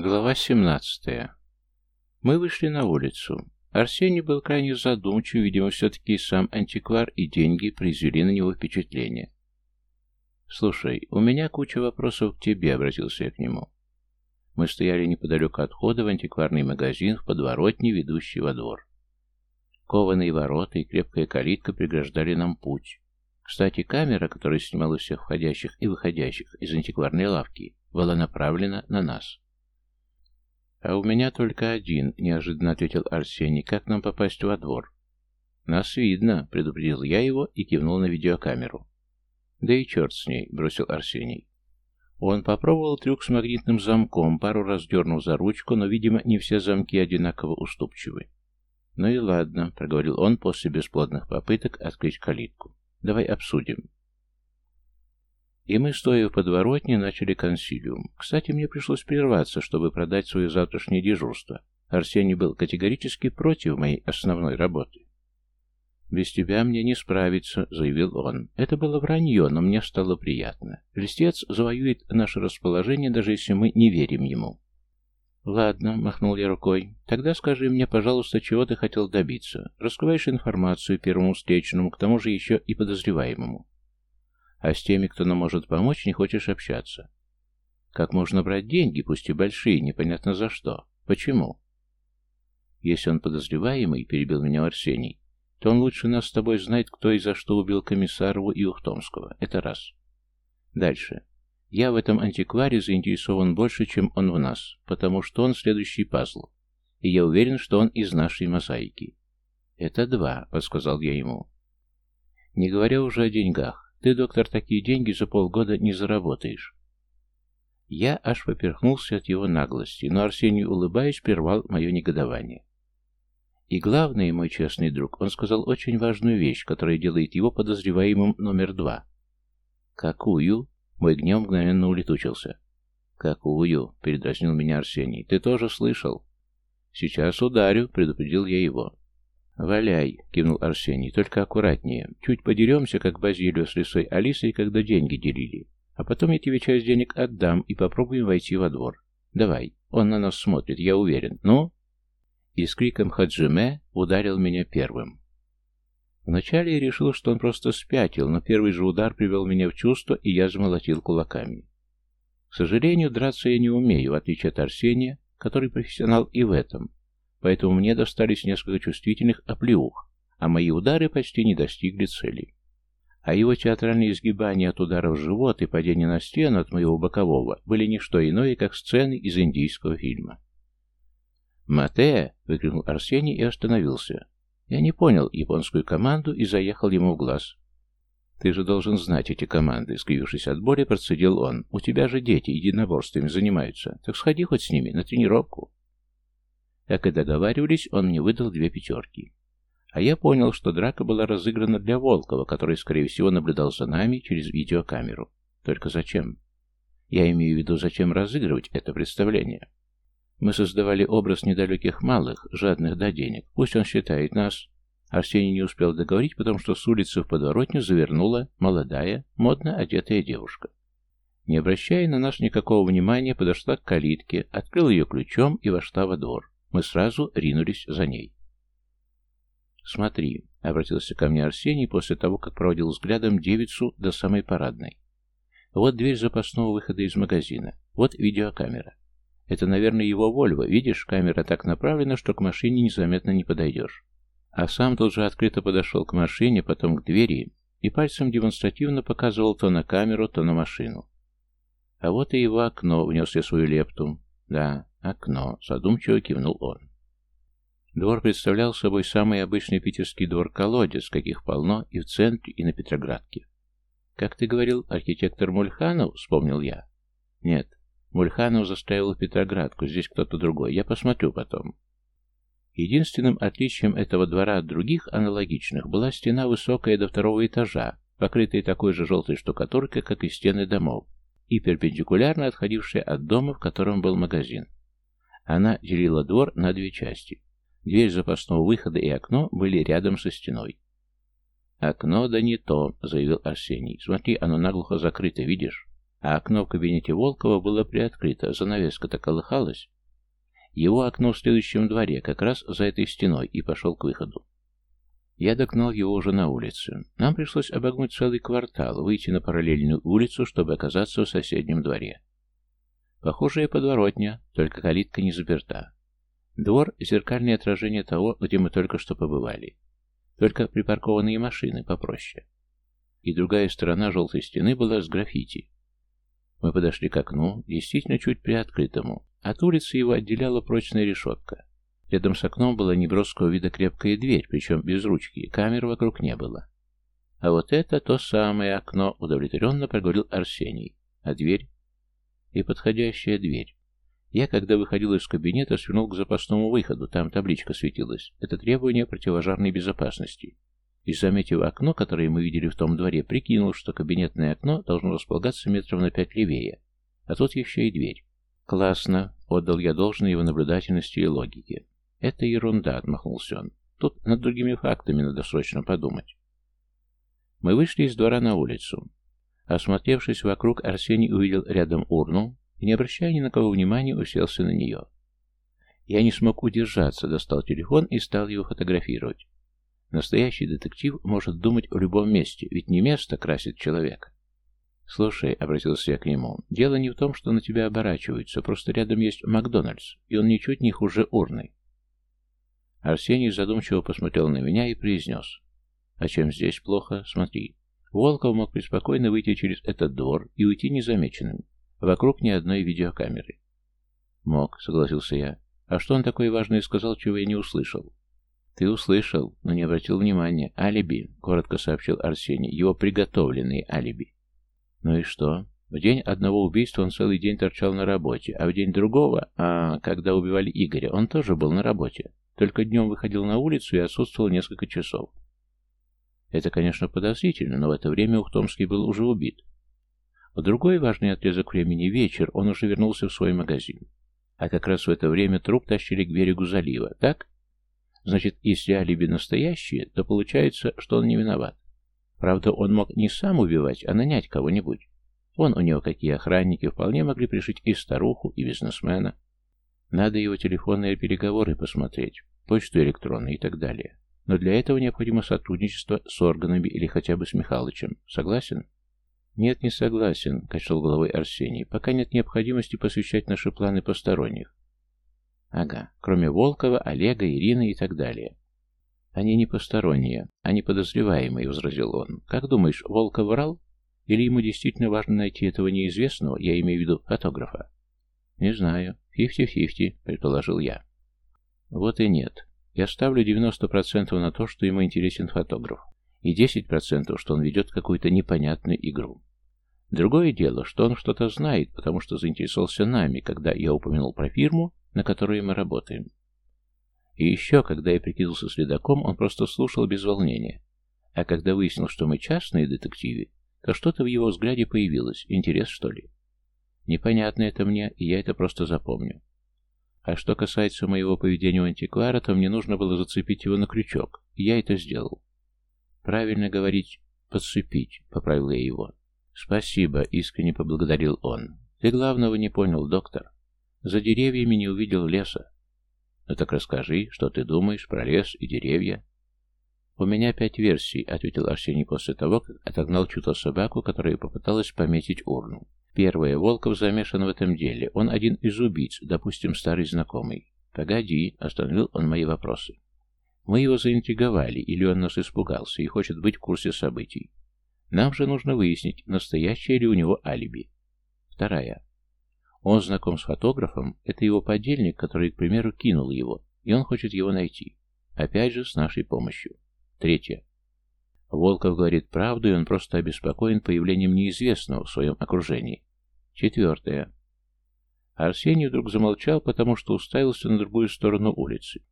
Глава 17. Мы вышли на улицу. Арсений был крайне задумчив, видимо, все-таки сам антиквар, и деньги произвели на него впечатление. «Слушай, у меня куча вопросов к тебе», — обратился я к нему. Мы стояли неподалеку от входа в антикварный магазин в подворотне, ведущий во двор. Кованые ворота и крепкая калитка преграждали нам путь. Кстати, камера, которая снимала всех входящих и выходящих из антикварной лавки, была направлена на нас. «А у меня только один», — неожиданно ответил Арсений. «Как нам попасть во двор?» «Нас видно», — предупредил я его и кивнул на видеокамеру. «Да и черт с ней», — бросил Арсений. Он попробовал трюк с магнитным замком, пару раз дернул за ручку, но, видимо, не все замки одинаково уступчивы. «Ну и ладно», — проговорил он после бесплодных попыток открыть калитку. «Давай обсудим». И мы, стоя в подворотне, начали консилиум. Кстати, мне пришлось прерваться, чтобы продать свое завтрашнее дежурство. Арсений был категорически против моей основной работы. «Без тебя мне не справиться», — заявил он. Это было вранье, но мне стало приятно. Листец завоюет наше расположение, даже если мы не верим ему. «Ладно», — махнул я рукой. «Тогда скажи мне, пожалуйста, чего ты хотел добиться. Раскрываешь информацию первому встречному, к тому же еще и подозреваемому а с теми, кто нам может помочь, не хочешь общаться. Как можно брать деньги, пусть и большие, непонятно за что? Почему? Если он подозреваемый, перебил меня Арсений, то он лучше нас с тобой знает, кто и за что убил Комиссарову и Ухтомского. Это раз. Дальше. Я в этом антикваре заинтересован больше, чем он в нас, потому что он следующий пазл. И я уверен, что он из нашей мозаики. Это два, подсказал я ему. Не говоря уже о деньгах. Ты, доктор, такие деньги за полгода не заработаешь. Я аж поперхнулся от его наглости, но Арсений, улыбаясь, прервал мое негодование. И главное, мой честный друг, он сказал очень важную вещь, которая делает его подозреваемым номер два. «Какую?» Мой гнев мгновенно улетучился. «Какую?» — передразнил меня Арсений. «Ты тоже слышал?» «Сейчас ударю», — предупредил я его. «Валяй», — кивнул Арсений, — «только аккуратнее. Чуть подеремся, как Базилию с лисой Алисой, когда деньги делили. А потом я тебе часть денег отдам и попробуем войти во двор. Давай, он на нас смотрит, я уверен. Ну?» И с криком «Хаджиме» ударил меня первым. Вначале я решил, что он просто спятил, но первый же удар привел меня в чувство, и я замолотил кулаками. К сожалению, драться я не умею, в отличие от Арсения, который профессионал и в этом, поэтому мне достались несколько чувствительных оплеух, а мои удары почти не достигли цели. А его театральные изгибания от удара в живот и падение на стену от моего бокового были не что иное, как сцены из индийского фильма. «Мате!» — выкрикнул Арсений и остановился. Я не понял японскую команду и заехал ему в глаз. «Ты же должен знать эти команды», — скривившись от боли, процедил он. «У тебя же дети единоборствами занимаются. Так сходи хоть с ними на тренировку». Как и договаривались, он мне выдал две пятерки. А я понял, что драка была разыграна для Волкова, который, скорее всего, наблюдал за нами через видеокамеру. Только зачем? Я имею в виду, зачем разыгрывать это представление? Мы создавали образ недалеких малых, жадных до денег. Пусть он считает нас. Арсений не успел договорить, потому что с улицы в подворотню завернула молодая, модно одетая девушка. Не обращая на нас никакого внимания, подошла к калитке, открыла ее ключом и вошла во двор. Мы сразу ринулись за ней. «Смотри», — обратился ко мне Арсений после того, как проводил взглядом девицу до самой парадной. «Вот дверь запасного выхода из магазина. Вот видеокамера. Это, наверное, его Вольво. Видишь, камера так направлена, что к машине незаметно не подойдешь». А сам тут же открыто подошел к машине, потом к двери и пальцем демонстративно показывал то на камеру, то на машину. А вот и его окно, внес я свою лепту. Да, окно, задумчиво кивнул он. Двор представлял собой самый обычный питерский двор-колодец, каких полно и в центре, и на Петроградке. «Как ты говорил, архитектор Мульханов?» — вспомнил я. «Нет, Мульханов заставил Петроградку, здесь кто-то другой. Я посмотрю потом». Единственным отличием этого двора от других аналогичных была стена высокая до второго этажа, покрытая такой же желтой штукатуркой, как и стены домов, и перпендикулярно отходившая от дома, в котором был магазин. Она делила двор на две части. Дверь запасного выхода и окно были рядом со стеной. «Окно да не то», — заявил Арсений. «Смотри, оно наглухо закрыто, видишь? а окно в кабинете Волкова было приоткрыто, занавеска-то колыхалась. Его окно в следующем дворе, как раз за этой стеной, и пошел к выходу. Я догнал его уже на улице. Нам пришлось обогнуть целый квартал, выйти на параллельную улицу, чтобы оказаться в соседнем дворе. Похожая подворотня, только калитка не заперта. Двор — зеркальное отражение того, где мы только что побывали. Только припаркованные машины попроще. И другая сторона желтой стены была с граффити. Мы подошли к окну, действительно чуть приоткрытому. От улицы его отделяла прочная решетка. Рядом с окном была неброского вида крепкая дверь, причем без ручки, камер вокруг не было. А вот это то самое окно, удовлетворенно проговорил Арсений. А дверь? И подходящая дверь. Я, когда выходил из кабинета, свернул к запасному выходу, там табличка светилась. Это требование противожарной безопасности. И, заметив окно, которое мы видели в том дворе, прикинул, что кабинетное окно должно располагаться метров на пять левее. А тут еще и дверь. «Классно», — отдал я должное его наблюдательности и логике. «Это ерунда», — отмахнулся он. «Тут над другими фактами надо срочно подумать». Мы вышли из двора на улицу. Осмотревшись вокруг, Арсений увидел рядом урну и, не обращая ни на кого внимания, уселся на нее. Я не смог удержаться, достал телефон и стал его фотографировать. Настоящий детектив может думать в любом месте, ведь не место красит человека. «Слушай», — обратился я к нему, — «дело не в том, что на тебя оборачиваются, просто рядом есть Макдональдс, и он ничуть не хуже урны. Арсений задумчиво посмотрел на меня и произнес. «А чем здесь плохо? Смотри. Волков мог преспокойно выйти через этот двор и уйти незамеченным. Вокруг ни одной видеокамеры». «Мог», — согласился я. «А что он такое важное сказал, чего я не услышал?» «Ты услышал, но не обратил внимания. Алиби», — коротко сообщил Арсений. «Его приготовленные алиби». «Ну и что?» В день одного убийства он целый день торчал на работе, а в день другого, а когда убивали Игоря, он тоже был на работе. Только днем выходил на улицу и отсутствовал несколько часов. Это, конечно, подозрительно, но в это время Ухтомский был уже убит. В другой важный отрезок времени вечер он уже вернулся в свой магазин. А как раз в это время труп тащили к берегу залива, так? Значит, если алиби настоящие, то получается, что он не виноват. Правда, он мог не сам убивать, а нанять кого-нибудь. Вон у него какие охранники вполне могли пришить и старуху, и бизнесмена. Надо его телефонные переговоры посмотреть, почту электронную и так далее. Но для этого необходимо сотрудничество с органами или хотя бы с Михалычем. Согласен? Нет, не согласен, качал головой Арсений. Пока нет необходимости посвящать наши планы посторонних. Ага, кроме Волкова, Олега, Ирины и так далее. Они не посторонние, они подозреваемые, возразил он. Как думаешь, Волков врал? Или ему действительно важно найти этого неизвестного, я имею в виду фотографа? Не знаю. «Фифти-фифти», — предположил я. Вот и нет. Я ставлю 90% на то, что ему интересен фотограф, и 10%, что он ведет какую-то непонятную игру. Другое дело, что он что-то знает, потому что заинтересовался нами, когда я упомянул про фирму, на которой мы работаем. И еще, когда я прикинулся следаком, он просто слушал без волнения. А когда выяснил, что мы частные детективы, то что-то в его взгляде появилось, интерес что ли. Непонятно это мне, и я это просто запомню. А что касается моего поведения у антиквара, то мне нужно было зацепить его на крючок, и я это сделал. Правильно говорить «подцепить», — поправил я его. «Спасибо», — искренне поблагодарил он. «Ты главного не понял, доктор. За деревьями не увидел леса. Ну так расскажи, что ты думаешь про лес и деревья?» «У меня пять версий», — ответил Арсений после того, как отогнал чью-то собаку, которая попыталась пометить урну. Первое. Волков замешан в этом деле. Он один из убийц, допустим, старый знакомый. Погоди, остановил он мои вопросы. Мы его заинтриговали, или он нас испугался и хочет быть в курсе событий. Нам же нужно выяснить, настоящее ли у него алиби. Вторая. Он знаком с фотографом, это его подельник, который, к примеру, кинул его, и он хочет его найти. Опять же, с нашей помощью. Третье. Волков говорит правду, и он просто обеспокоен появлением неизвестного в своем окружении. Четвертое. Арсений вдруг замолчал, потому что уставился на другую сторону улицы.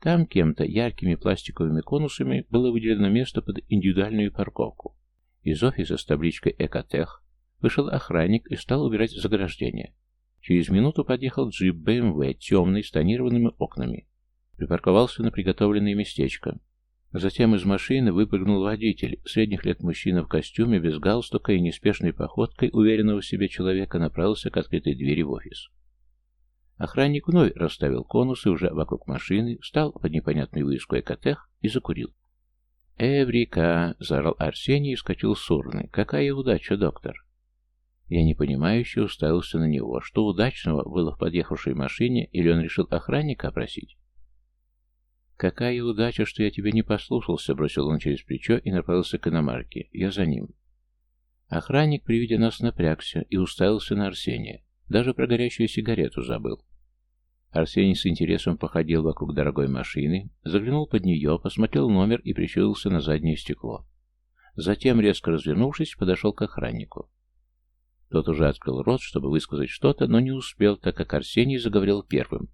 Там кем-то яркими пластиковыми конусами было выделено место под индивидуальную парковку. Из офиса с табличкой «Экотех» вышел охранник и стал убирать заграждение. Через минуту подъехал джип BMW темный с тонированными окнами. Припарковался на приготовленное местечко. Затем из машины выпрыгнул водитель, средних лет мужчина в костюме, без галстука и неспешной походкой уверенного в себе человека направился к открытой двери в офис. Охранник вновь расставил конусы уже вокруг машины, встал под непонятный вывеску Экотех и закурил. «Эврика!» — заорал Арсений и вскочил с урны. «Какая удача, доктор!» Я непонимающе уставился на него. Что удачного было в подъехавшей машине, или он решил охранника опросить? «Какая удача, что я тебя не послушался!» — бросил он через плечо и направился к иномарке. Я за ним. Охранник при виде нас напрягся и уставился на Арсения. Даже про горящую сигарету забыл. Арсений с интересом походил вокруг дорогой машины, заглянул под нее, посмотрел номер и прищурился на заднее стекло. Затем, резко развернувшись, подошел к охраннику. Тот уже открыл рот, чтобы высказать что-то, но не успел, так как Арсений заговорил первым.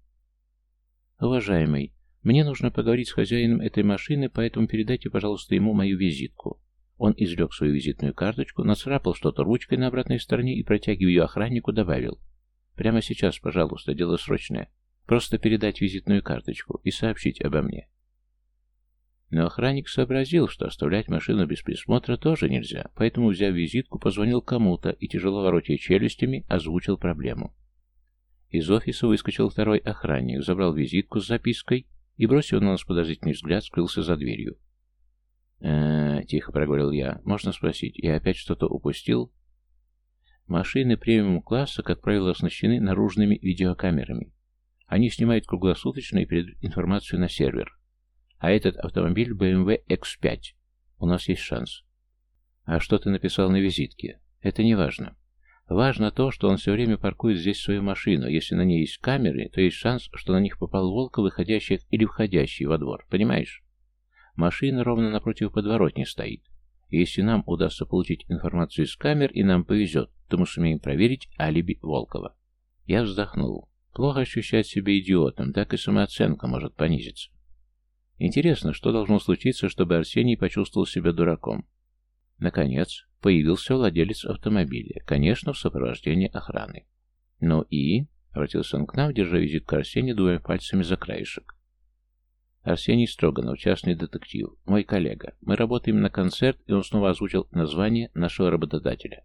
«Уважаемый, мне нужно поговорить с хозяином этой машины, поэтому передайте, пожалуйста, ему мою визитку». Он извлек свою визитную карточку, нацарапал что-то ручкой на обратной стороне и, протягивая ее охраннику, добавил. «Прямо сейчас, пожалуйста, дело срочное. Просто передать визитную карточку и сообщить обо мне. Но охранник сообразил, что оставлять машину без присмотра тоже нельзя, поэтому, взяв визитку, позвонил кому-то и, тяжело воротя челюстями, озвучил проблему. Из офиса выскочил второй охранник, забрал визитку с запиской и, бросив на нас подозрительный взгляд, скрылся за дверью. э тихо проговорил я. «Можно спросить, я опять что-то упустил?» Машины премиум-класса, как правило, оснащены наружными видеокамерами. Они снимают круглосуточно и передают информацию на сервер. А этот автомобиль BMW X5. У нас есть шанс. А что ты написал на визитке? Это не важно. Важно то, что он все время паркует здесь свою машину. Если на ней есть камеры, то есть шанс, что на них попал волк, выходящий или входящий во двор. Понимаешь? Машина ровно напротив подворотни стоит. Если нам удастся получить информацию из камер и нам повезет, то мы сумеем проверить алиби Волкова. Я вздохнул. Плохо ощущать себя идиотом, так и самооценка может понизиться. Интересно, что должно случиться, чтобы Арсений почувствовал себя дураком. Наконец, появился владелец автомобиля, конечно, в сопровождении охраны. «Ну и?» — обратился он к нам, держа визитку Арсения двумя пальцами за краешек. Арсений Строганов, частный детектив, мой коллега. Мы работаем на концерт, и он снова озвучил название нашего работодателя.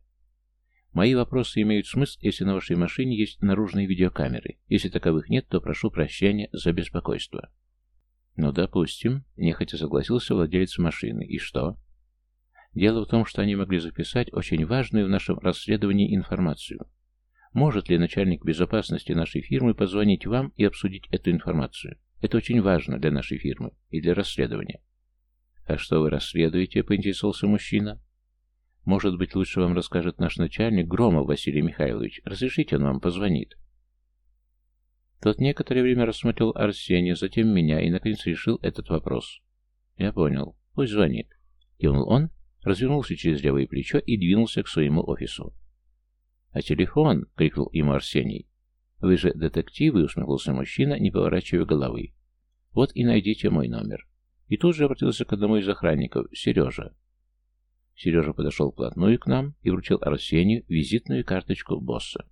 Мои вопросы имеют смысл, если на вашей машине есть наружные видеокамеры. Если таковых нет, то прошу прощения за беспокойство. Ну, допустим, нехотя согласился владелец машины. И что? Дело в том, что они могли записать очень важную в нашем расследовании информацию. Может ли начальник безопасности нашей фирмы позвонить вам и обсудить эту информацию? Это очень важно для нашей фирмы и для расследования. «А что вы расследуете?» — поинтересовался мужчина. Может быть, лучше вам расскажет наш начальник, Громов Василий Михайлович. Разрешите, он вам позвонит. Тот некоторое время рассмотрел Арсения, затем меня, и, наконец, решил этот вопрос. Я понял. Пусть звонит. Кивнул он, развернулся через левое плечо и двинулся к своему офису. «А телефон?» — крикнул ему Арсений. «Вы же детективы?» — усмехнулся мужчина, не поворачивая головы. «Вот и найдите мой номер». И тут же обратился к одному из охранников, Сережа. Сережа подошел вплотную к нам и вручил Арсению визитную карточку босса.